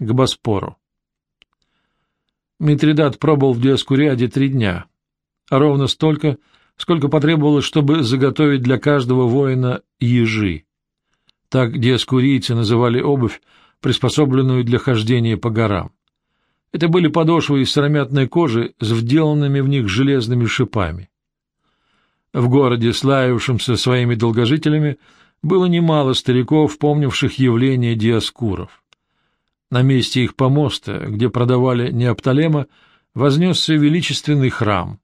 к Боспору. Митридат пробыл в Диаскуриаде три дня, а ровно столько, сколько потребовалось, чтобы заготовить для каждого воина ежи. Так диаскурийцы называли обувь, приспособленную для хождения по горам. Это были подошвы из сыромятной кожи с вделанными в них железными шипами. В городе, славившемся своими долгожителями, было немало стариков, помнивших явление диаскуров. На месте их помоста, где продавали Неопталема, вознесся величественный храм.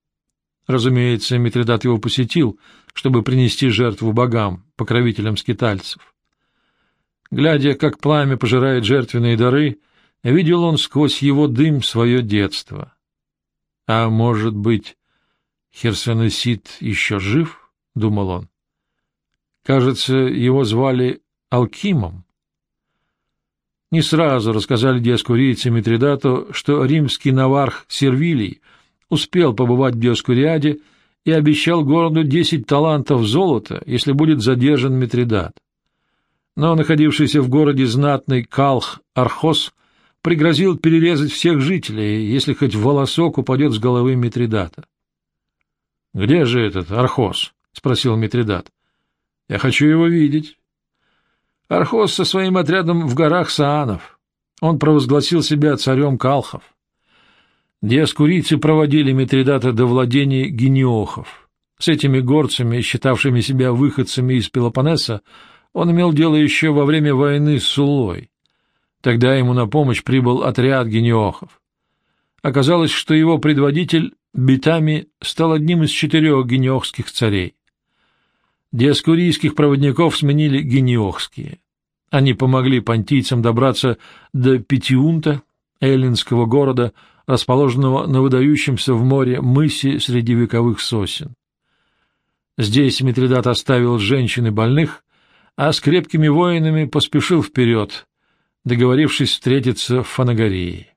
Разумеется, Митридат его посетил, чтобы принести жертву богам, покровителям скитальцев. Глядя, как пламя пожирает жертвенные дары, видел он сквозь его дым свое детство. А может быть, Херсонесид еще жив? — думал он. Кажется, его звали Алкимом. Не сразу рассказали диаскурийцы Митридату, что римский наварх Сервилий успел побывать в Диоскуриаде и обещал городу десять талантов золота, если будет задержан Митридат. Но находившийся в городе знатный Калх Архос пригрозил перерезать всех жителей, если хоть волосок упадет с головы Митридата. — Где же этот Архос? — спросил Митридат. — Я хочу его видеть. Архос со своим отрядом в горах Саанов. Он провозгласил себя царем Калхов. Диаскурийцы проводили Митридата до владения гениохов. С этими горцами, считавшими себя выходцами из Пелопоннеса, он имел дело еще во время войны с Сулой. Тогда ему на помощь прибыл отряд гениохов. Оказалось, что его предводитель Битами стал одним из четырех гениохских царей. Диаскурийских проводников сменили гениохские. Они помогли понтийцам добраться до Петиунта, эллинского города, расположенного на выдающемся в море мысе среди вековых сосен. Здесь Митридат оставил женщин и больных, а с крепкими воинами поспешил вперед, договорившись встретиться в Фанагории.